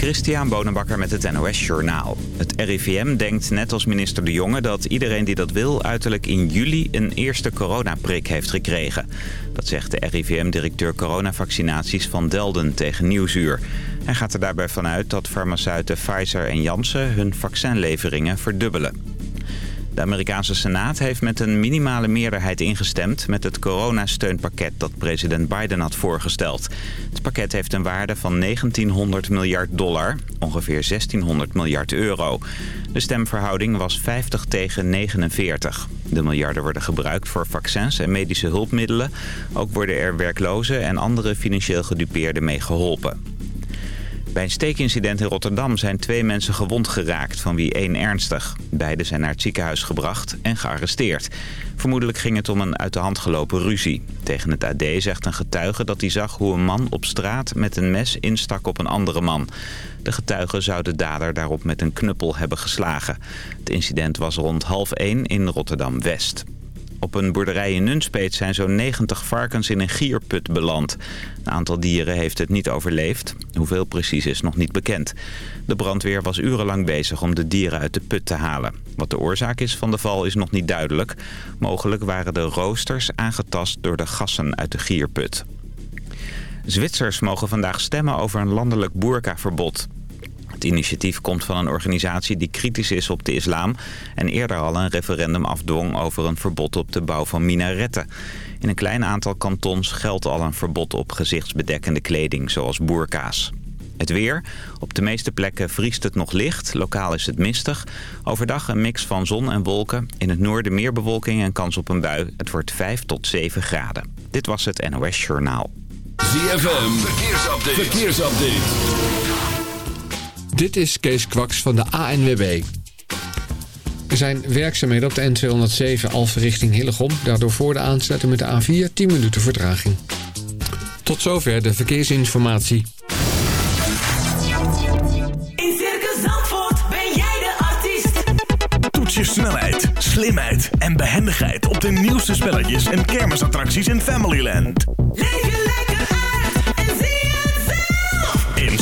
Christian Bonenbakker met het NOS Journaal. Het RIVM denkt net als minister De Jonge dat iedereen die dat wil... uiterlijk in juli een eerste coronaprik heeft gekregen. Dat zegt de RIVM-directeur coronavaccinaties van Delden tegen Nieuwsuur. Hij gaat er daarbij vanuit dat farmaceuten Pfizer en Janssen hun vaccinleveringen verdubbelen. De Amerikaanse Senaat heeft met een minimale meerderheid ingestemd... met het coronasteunpakket dat president Biden had voorgesteld. Het pakket heeft een waarde van 1900 miljard dollar, ongeveer 1600 miljard euro. De stemverhouding was 50 tegen 49. De miljarden worden gebruikt voor vaccins en medische hulpmiddelen. Ook worden er werklozen en andere financieel gedupeerden mee geholpen. Bij een steekincident in Rotterdam zijn twee mensen gewond geraakt, van wie één ernstig. Beiden zijn naar het ziekenhuis gebracht en gearresteerd. Vermoedelijk ging het om een uit de hand gelopen ruzie. Tegen het AD zegt een getuige dat hij zag hoe een man op straat met een mes instak op een andere man. De getuige zou de dader daarop met een knuppel hebben geslagen. Het incident was rond half één in Rotterdam-West. Op een boerderij in Nunspeet zijn zo'n 90 varkens in een gierput beland. Een aantal dieren heeft het niet overleefd. Hoeveel precies is nog niet bekend. De brandweer was urenlang bezig om de dieren uit de put te halen. Wat de oorzaak is van de val is nog niet duidelijk. Mogelijk waren de roosters aangetast door de gassen uit de gierput. Zwitsers mogen vandaag stemmen over een landelijk boerkaverbod. Het initiatief komt van een organisatie die kritisch is op de islam... en eerder al een referendum afdwong over een verbod op de bouw van minaretten. In een klein aantal kantons geldt al een verbod op gezichtsbedekkende kleding, zoals boerka's. Het weer. Op de meeste plekken vriest het nog licht. Lokaal is het mistig. Overdag een mix van zon en wolken. In het noorden meer bewolking en kans op een bui. Het wordt 5 tot 7 graden. Dit was het NOS Journaal. ZFM. Verkeersupdate. Verkeersupdate. Dit is Kees Kwaks van de ANWB. Er zijn werkzaamheden op de N207 Alphen richting Hillegom. Daardoor voor de aansluiting met de A4 10 minuten vertraging. Tot zover de verkeersinformatie. In Circus Zandvoort ben jij de artiest. Toets je snelheid, slimheid en behendigheid op de nieuwste spelletjes en kermisattracties in Familyland. Leef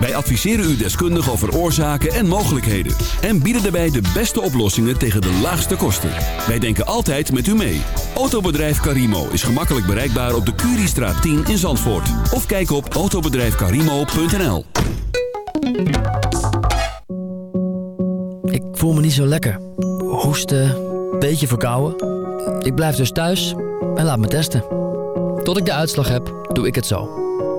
Wij adviseren u deskundig over oorzaken en mogelijkheden. En bieden daarbij de beste oplossingen tegen de laagste kosten. Wij denken altijd met u mee. Autobedrijf Carimo is gemakkelijk bereikbaar op de Curiestraat 10 in Zandvoort. Of kijk op autobedrijfcarimo.nl Ik voel me niet zo lekker. Hoesten, beetje verkouden. Ik blijf dus thuis en laat me testen. Tot ik de uitslag heb, doe ik het zo.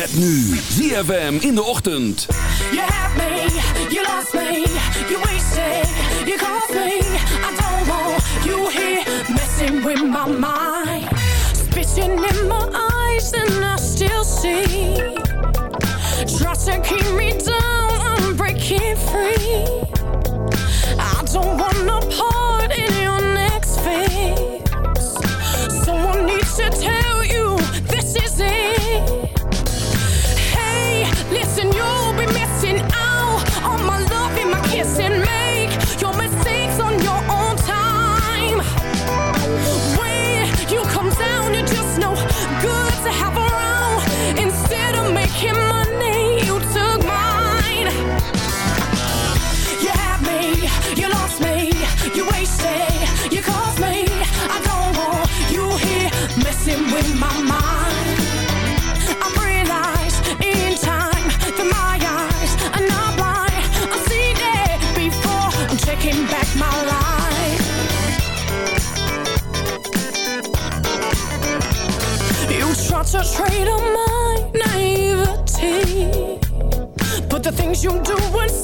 Met nu ZFM in de ochtend. You have me, you lost me, you wasted, you called me. I don't want you here messing with my mind. Spitting in my eyes and I still see. Try to keep me down, I'm breaking free. I don't want no the things you do and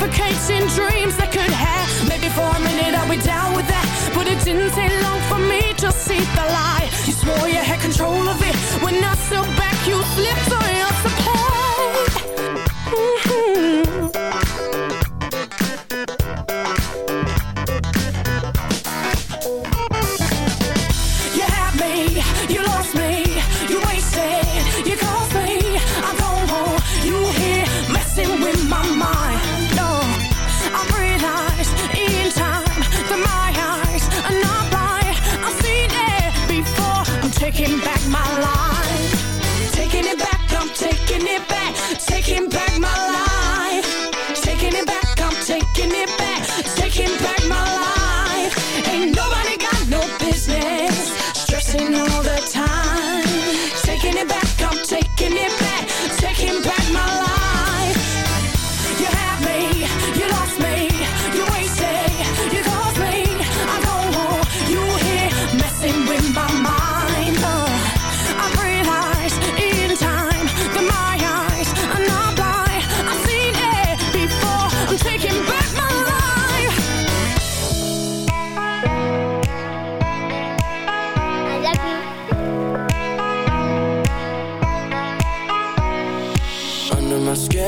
suffocating dreams that could have. Maybe for a minute I'll be down with that But it didn't take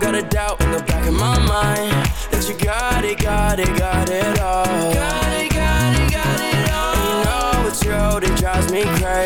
don't got a doubt in the back of my mind that you got it, got it, got it all. Got it, got it, got it all. And you know it's you that drives me crazy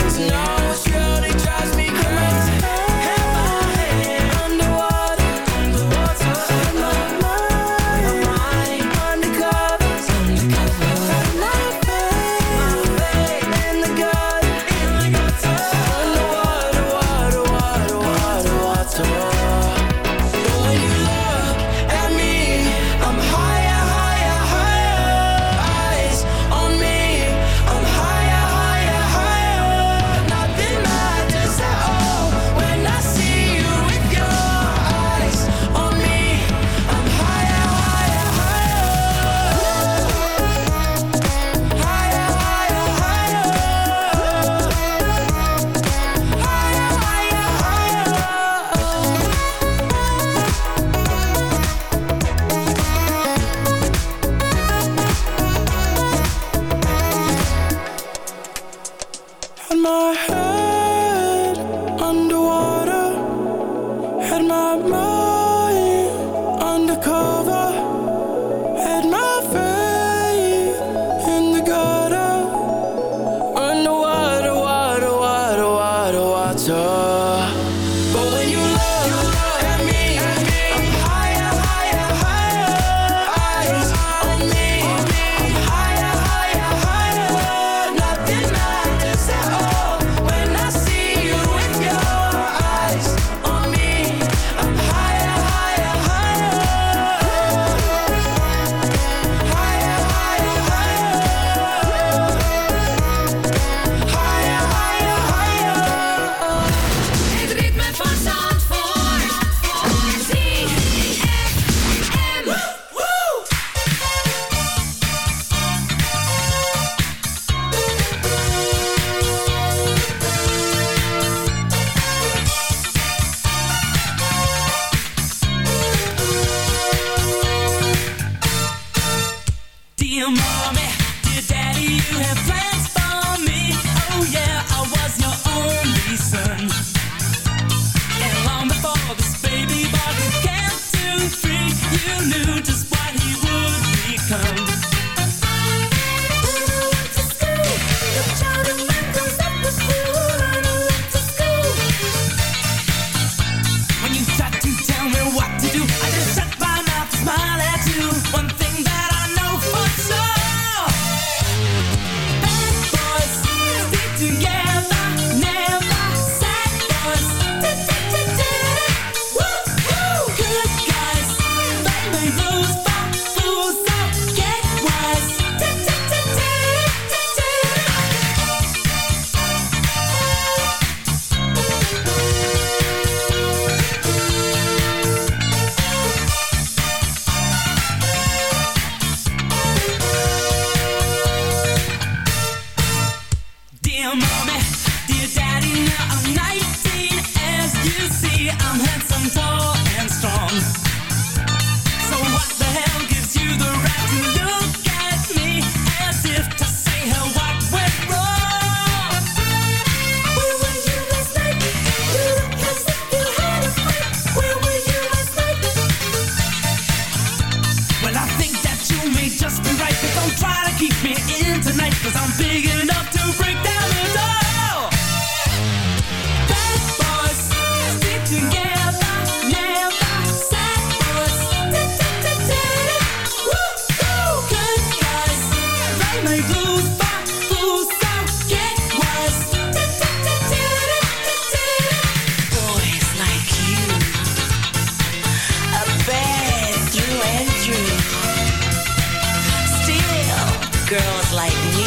girls like me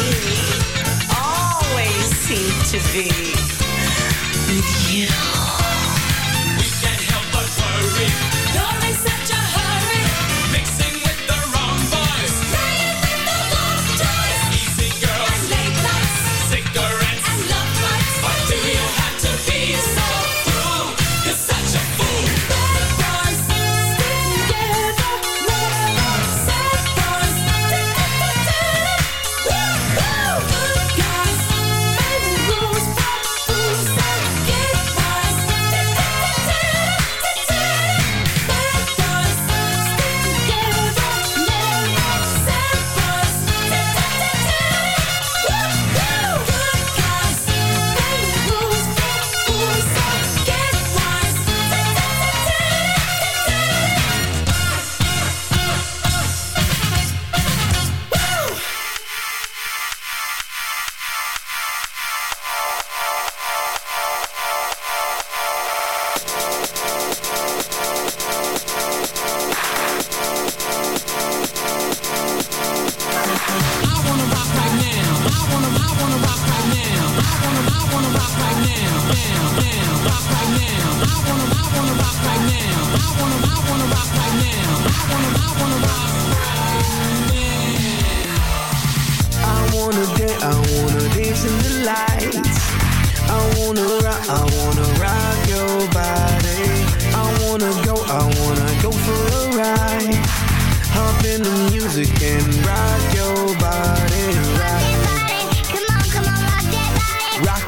always seem to be with you.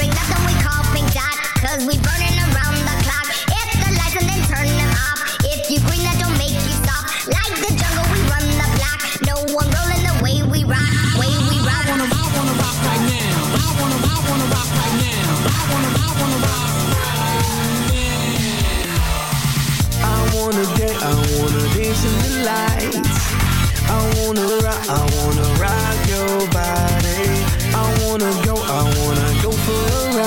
bring nothing we call pink dot. Cause we burning around the clock. Hit the lights and then turn them off. If you green, that don't make you stop. Like the jungle, we run the block. No one rolling the way we rock. Way we rock. I wanna, I wanna rock right now. I wanna, I wanna rock right now. I wanna, I wanna rock I wanna dance, I wanna dance in the lights. I wanna rock, I wanna rock your body. I wanna go, I wanna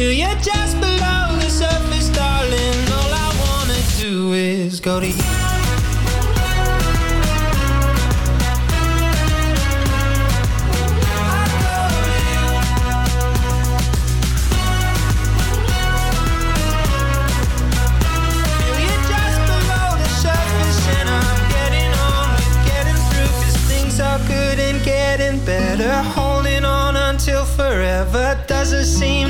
Feel you just below the surface, darling. All I wanna do is go to you. Doesn't seem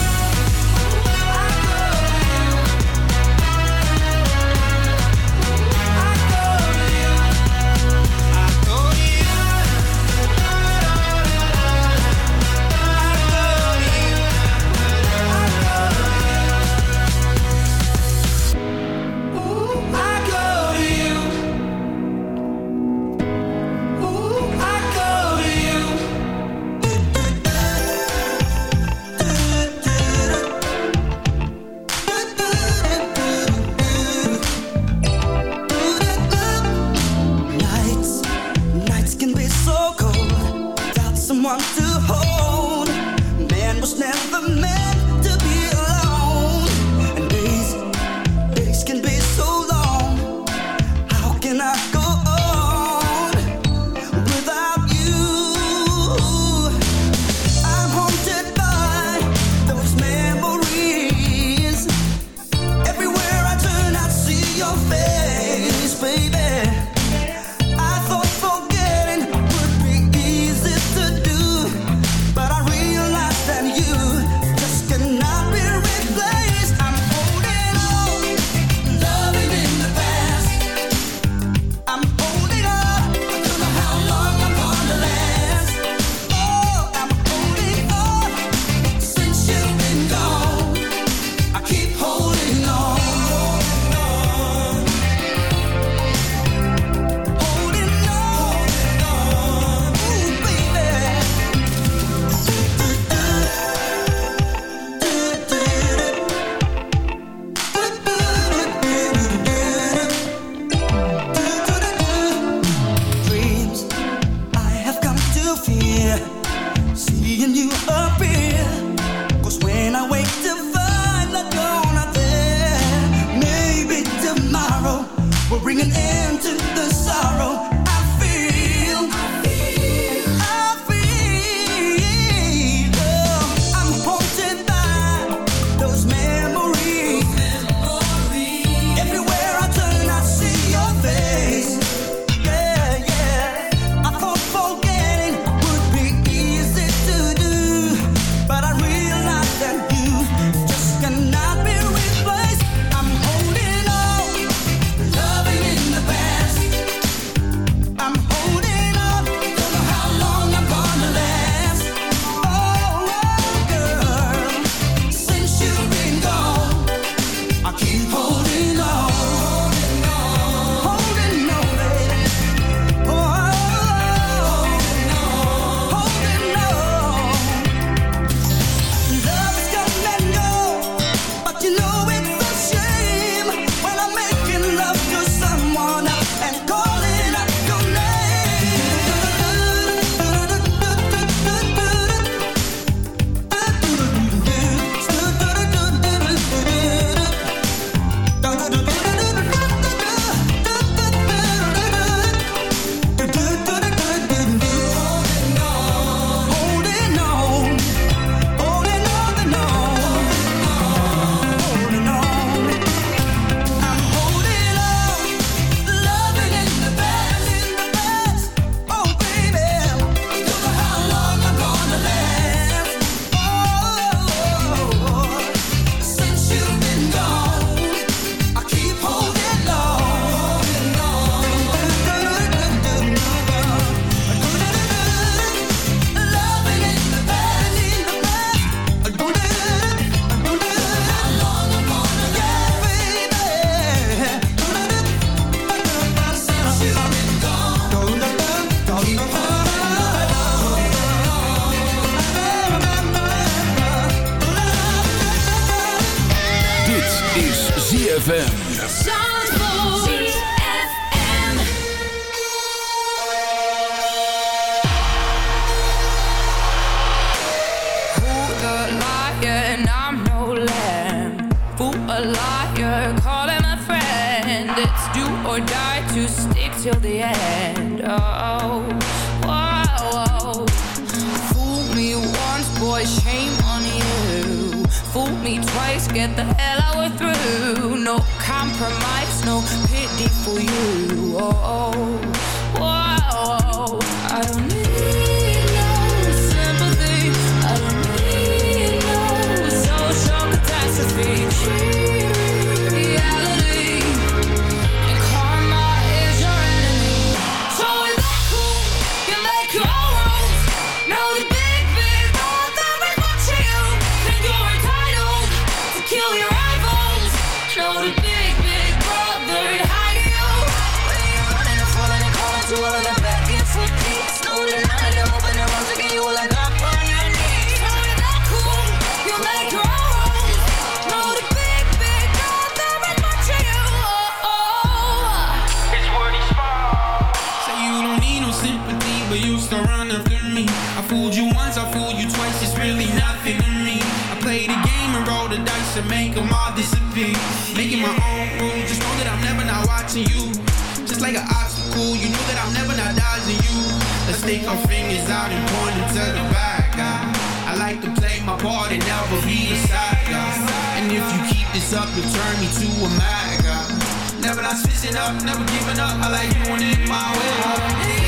out and pointing to the back guy. I like to play my part and never be a side guy. And if you keep this up, you'll turn me to a mad guy. Never not switching up, never giving up. I like doing it my way.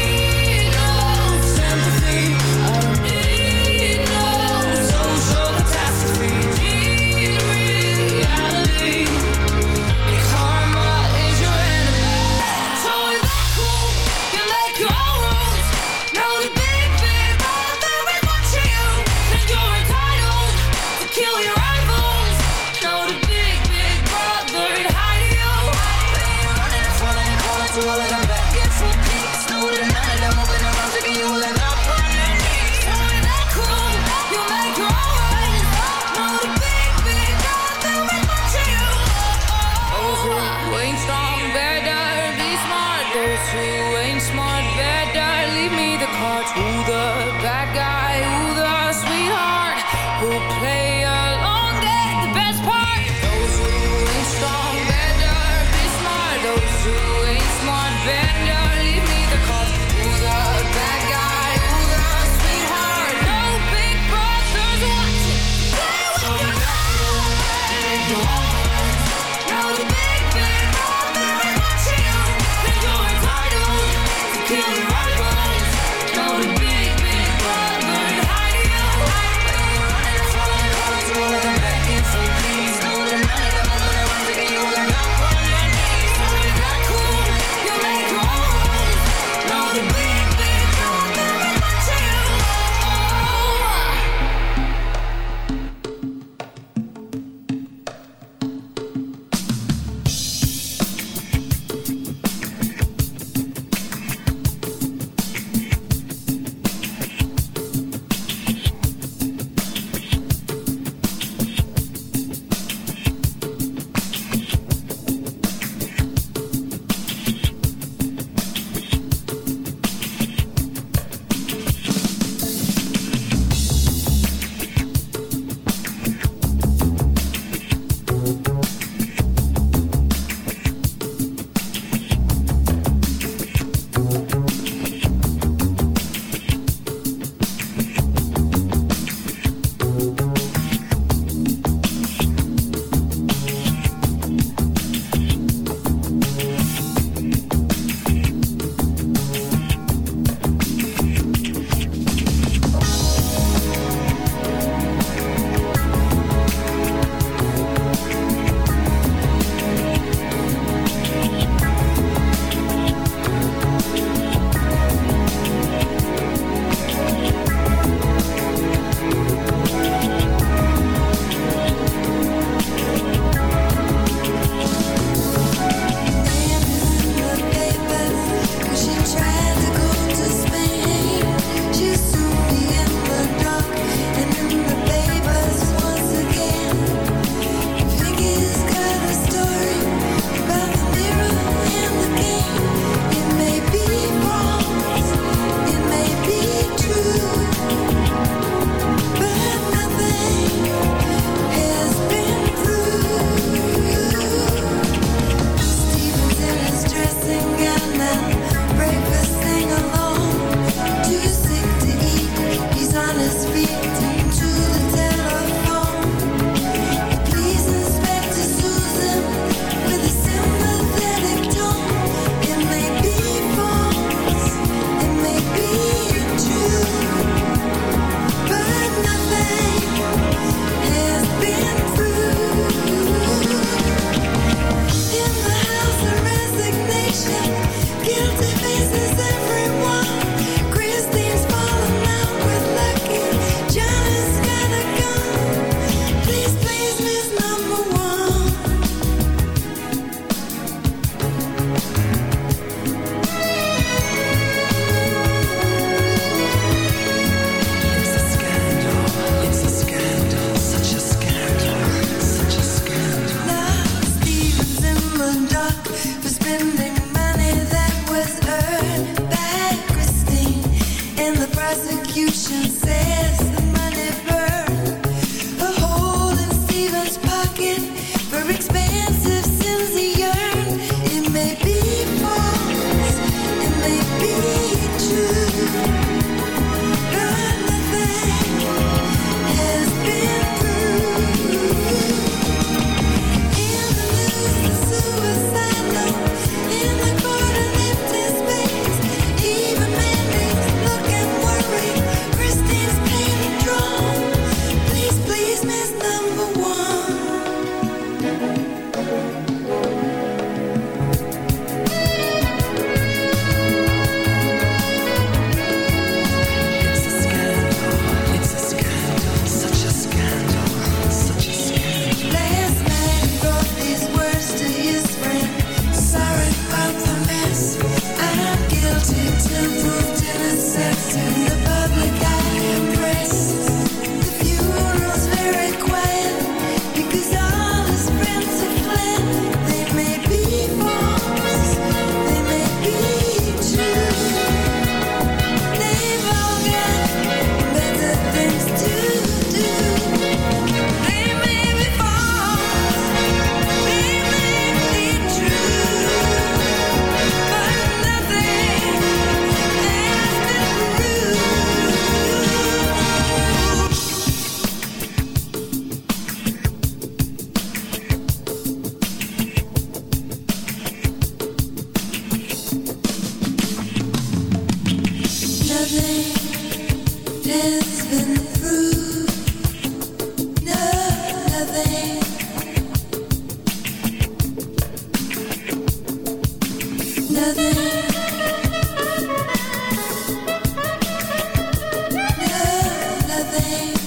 No,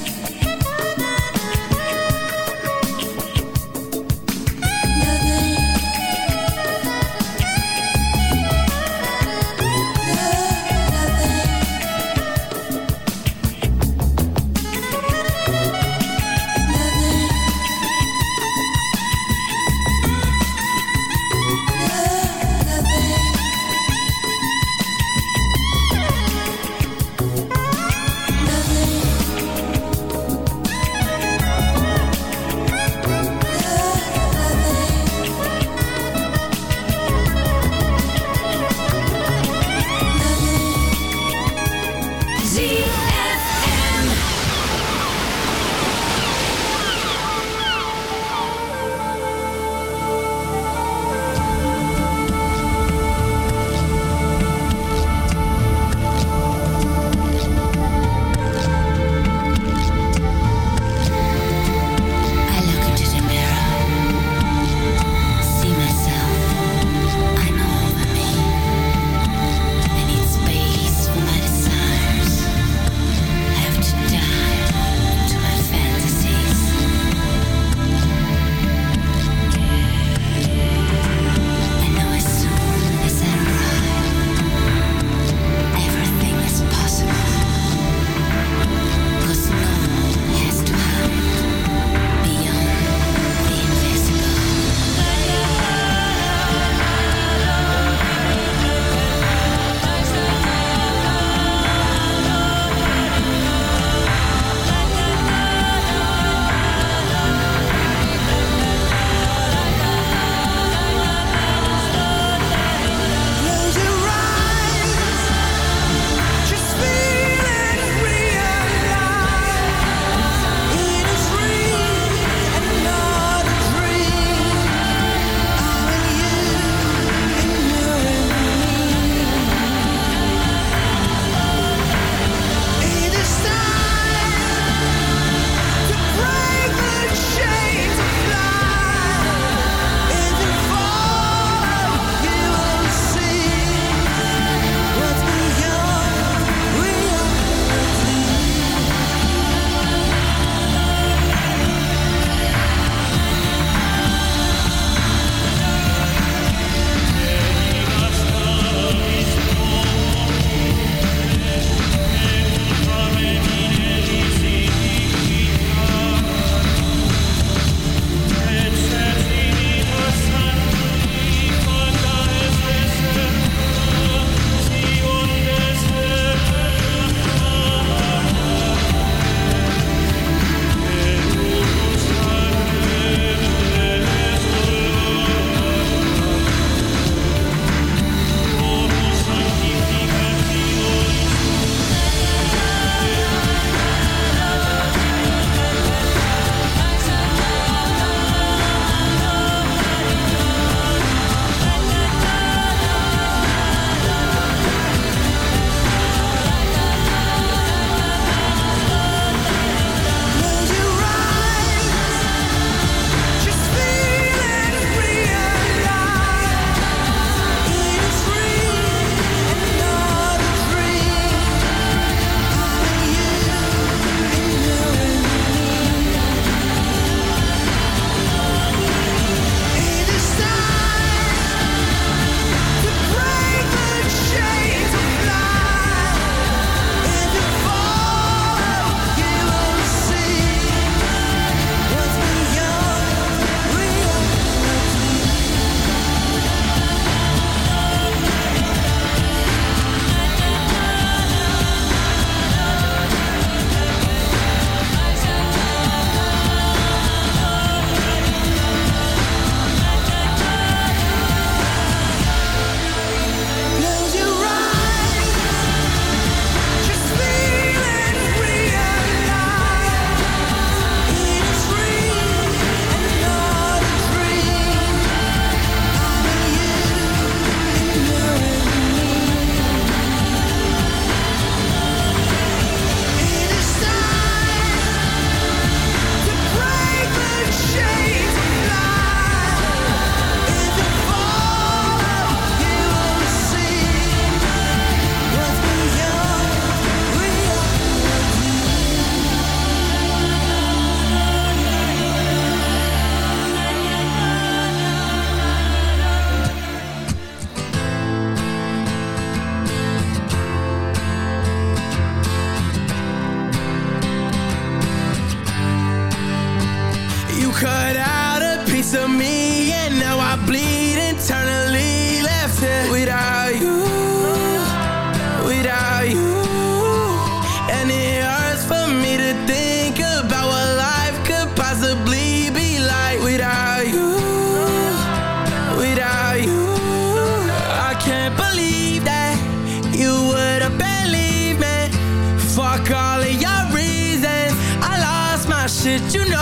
did you know?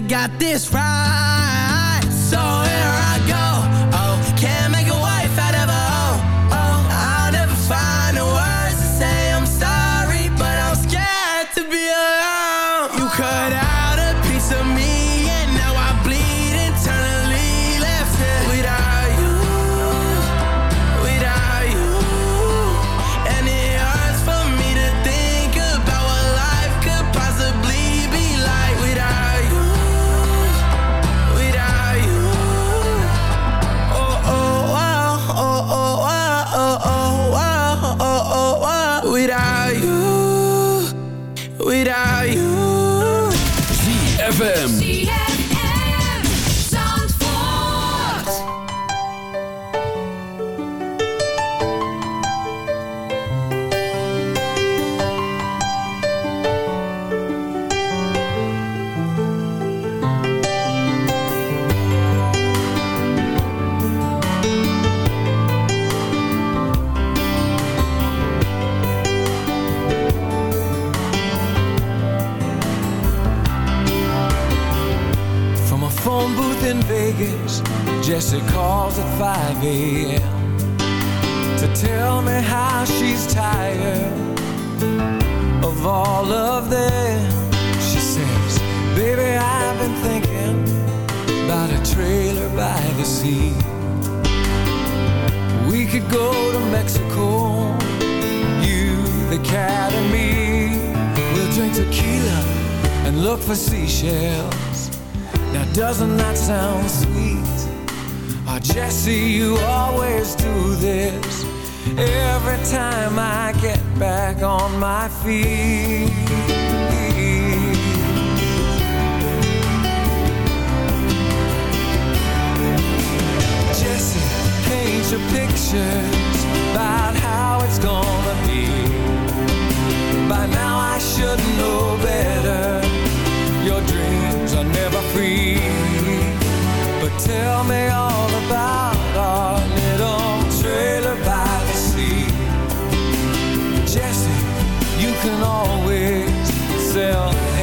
got this right.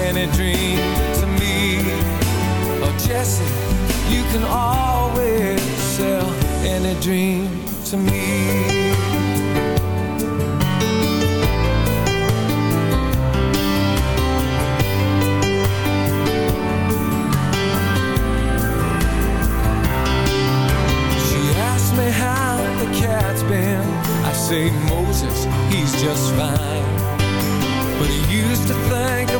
any dream to me. Oh, Jesse, you can always sell any dream to me. say Moses, he's just fine. But he used to think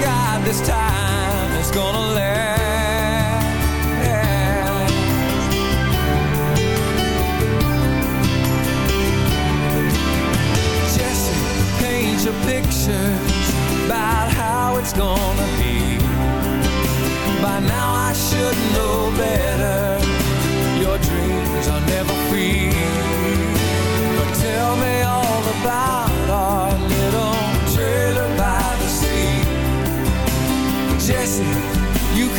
God this time is gonna last. Jesse, paint your pictures about how it's gonna be. By now I should know better. Your dreams are never free. But tell me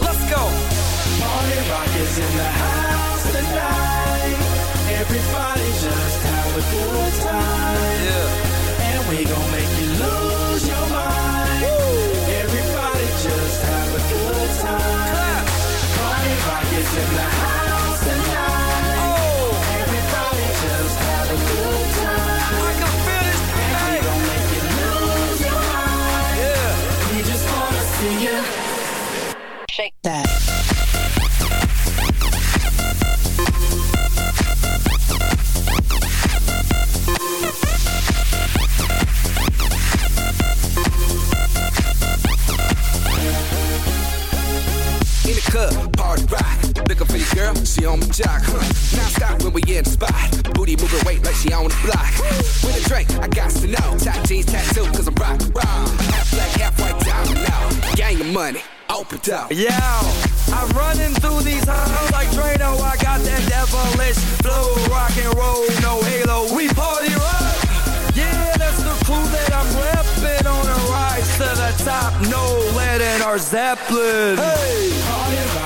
Let's go. Party rock is in the house tonight. Everybody just have a good time. Yeah. And we gon' make you lose your mind. Zeppelin. Hey.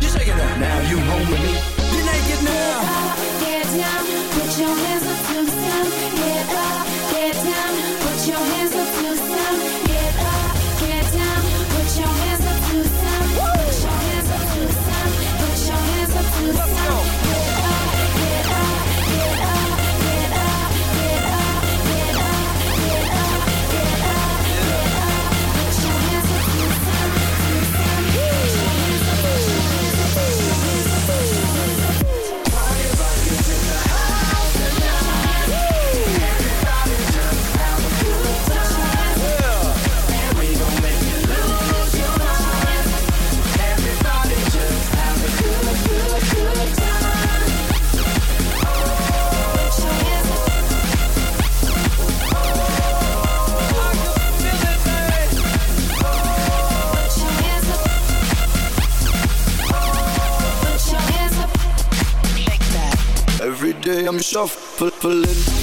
Check it out. Now you home with me. You're naked now. Get down, put your hands up to I'm shuffling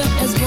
As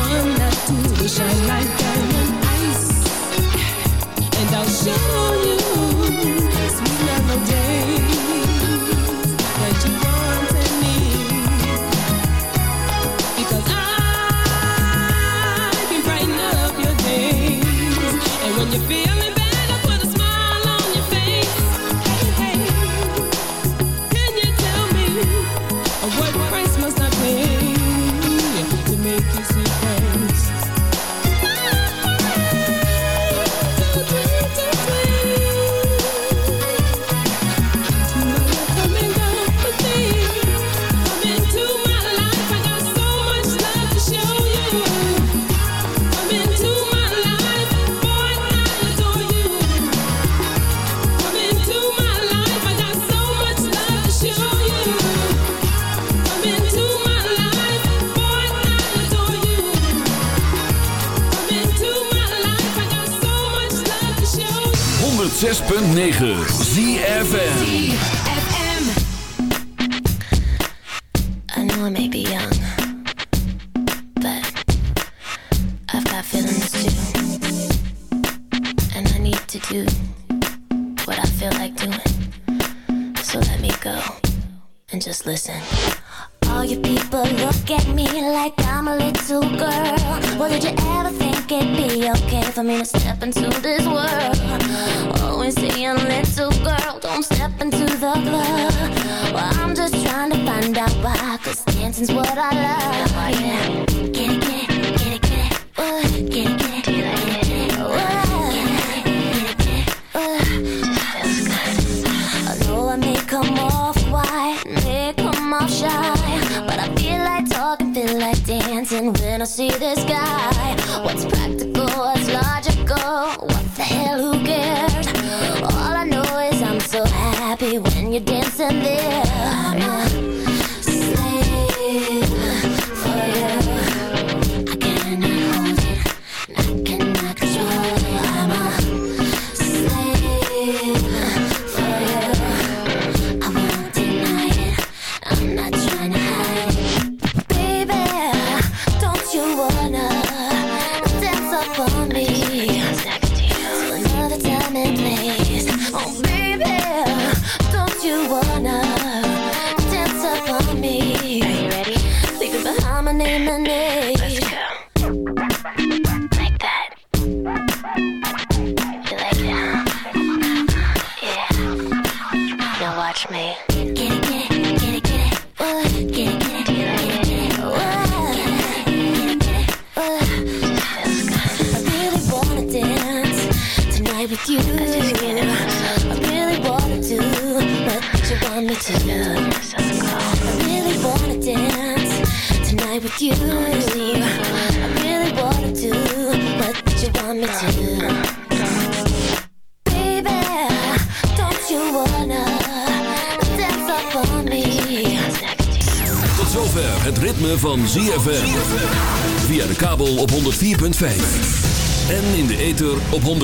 see this